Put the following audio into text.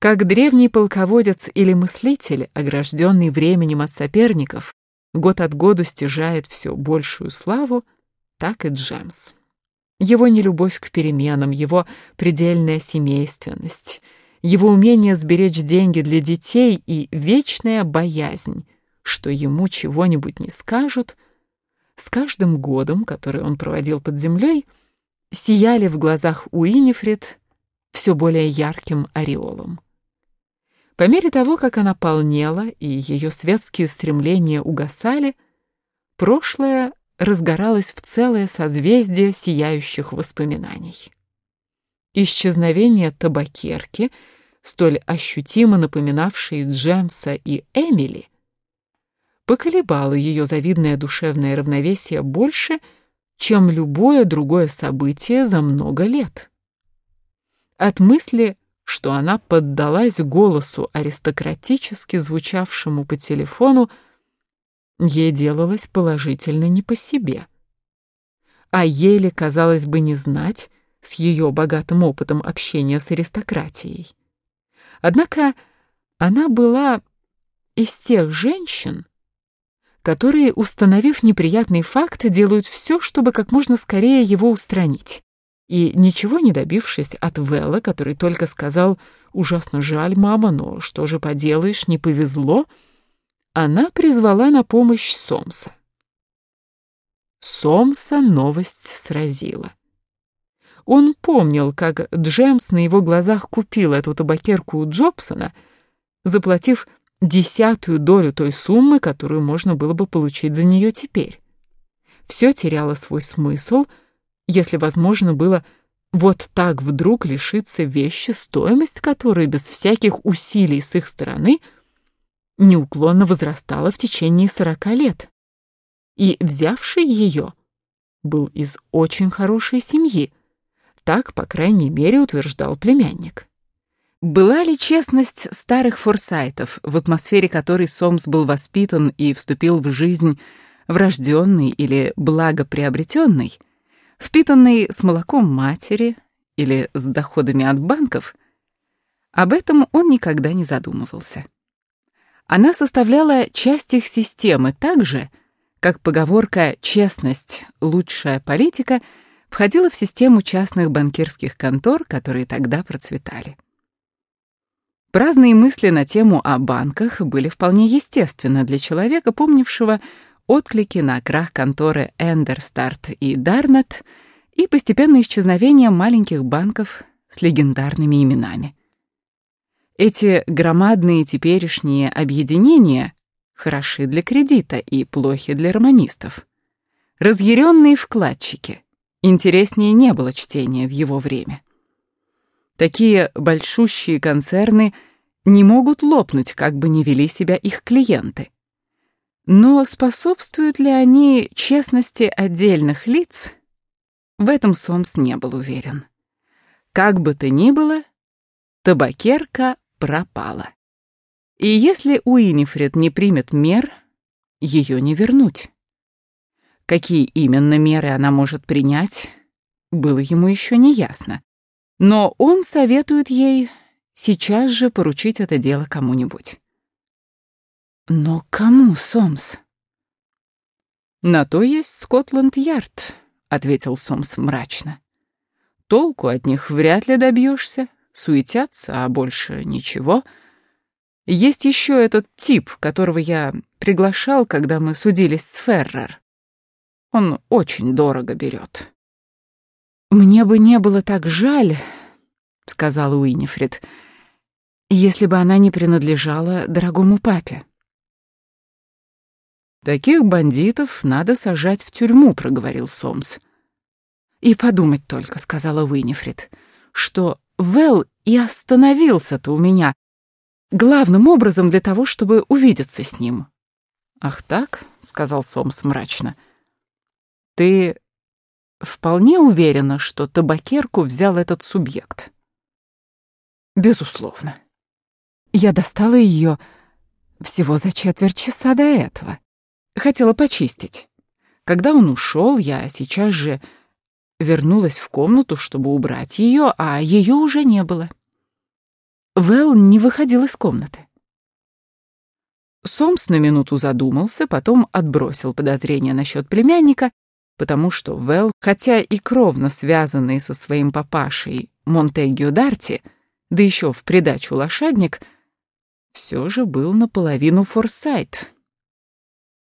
Как древний полководец или мыслитель, огражденный временем от соперников, год от году стяжает все большую славу, так и Джемс. Его нелюбовь к переменам, его предельная семейственность, его умение сберечь деньги для детей и вечная боязнь, что ему чего-нибудь не скажут, с каждым годом, который он проводил под землей, сияли в глазах Уинифред все более ярким ореолом. По мере того, как она полнела и ее светские стремления угасали, прошлое разгоралось в целое созвездие сияющих воспоминаний. Исчезновение табакерки, столь ощутимо напоминавшей Джемса и Эмили, поколебало ее завидное душевное равновесие больше, чем любое другое событие за много лет. От мысли, что она поддалась голосу аристократически звучавшему по телефону, Ей делалось положительно не по себе. А еле, казалось бы, не знать с ее богатым опытом общения с аристократией. Однако она была из тех женщин, которые, установив неприятный факт, делают все, чтобы как можно скорее его устранить. И ничего не добившись от Велла, который только сказал «Ужасно жаль, мама, но что же поделаешь, не повезло», она призвала на помощь Сомса. Сомса новость сразила. Он помнил, как Джемс на его глазах купил эту табакерку у Джобсона, заплатив десятую долю той суммы, которую можно было бы получить за нее теперь. Все теряло свой смысл, если возможно было вот так вдруг лишиться вещи, стоимость которой без всяких усилий с их стороны – неуклонно возрастала в течение сорока лет. И взявший ее был из очень хорошей семьи, так, по крайней мере, утверждал племянник. Была ли честность старых форсайтов, в атмосфере которой Сомс был воспитан и вступил в жизнь врожденный или благоприобретенный, впитанный с молоком матери или с доходами от банков, об этом он никогда не задумывался. Она составляла часть их системы так же, как поговорка «честность – лучшая политика» входила в систему частных банкирских контор, которые тогда процветали. Праздные мысли на тему о банках были вполне естественны для человека, помнившего отклики на крах конторы Эндерстарт и Дарнет и постепенное исчезновение маленьких банков с легендарными именами. Эти громадные теперешние объединения хороши для кредита и плохи для романистов. Разъяренные вкладчики. Интереснее не было чтения в его время. Такие большущие концерны не могут лопнуть, как бы ни вели себя их клиенты. Но способствуют ли они честности отдельных лиц? В этом Сомс не был уверен. Как бы то ни было, табакерка пропала. И если Уинифред не примет мер, ее не вернуть. Какие именно меры она может принять, было ему еще не ясно. Но он советует ей сейчас же поручить это дело кому-нибудь. Но кому, Сомс? На то есть Скотланд-Ярд, ответил Сомс мрачно. Толку от них вряд ли добьешься суетятся, а больше ничего. Есть еще этот тип, которого я приглашал, когда мы судились с Феррер. Он очень дорого берет. «Мне бы не было так жаль», — сказала Уинифред, «если бы она не принадлежала дорогому папе». «Таких бандитов надо сажать в тюрьму», — проговорил Сомс. «И подумать только», — сказала Уинифред, «что Вэл и остановился-то у меня, главным образом для того, чтобы увидеться с ним. «Ах так?» — сказал Сомс мрачно. «Ты вполне уверена, что табакерку взял этот субъект?» «Безусловно. Я достала ее всего за четверть часа до этого. Хотела почистить. Когда он ушел, я сейчас же вернулась в комнату, чтобы убрать ее, а ее уже не было. Вэл не выходил из комнаты. Сомс на минуту задумался, потом отбросил подозрения насчет племянника, потому что Вэл, хотя и кровно связанный со своим папашей Монтегио Дарти, да еще в придачу лошадник, все же был наполовину форсайт —